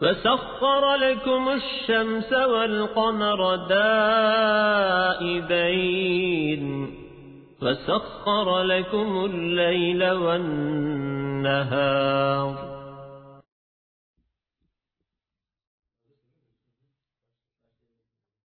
فسخر لكم الشمس والقمر دائبين. فسخر لكم الليل والنهار.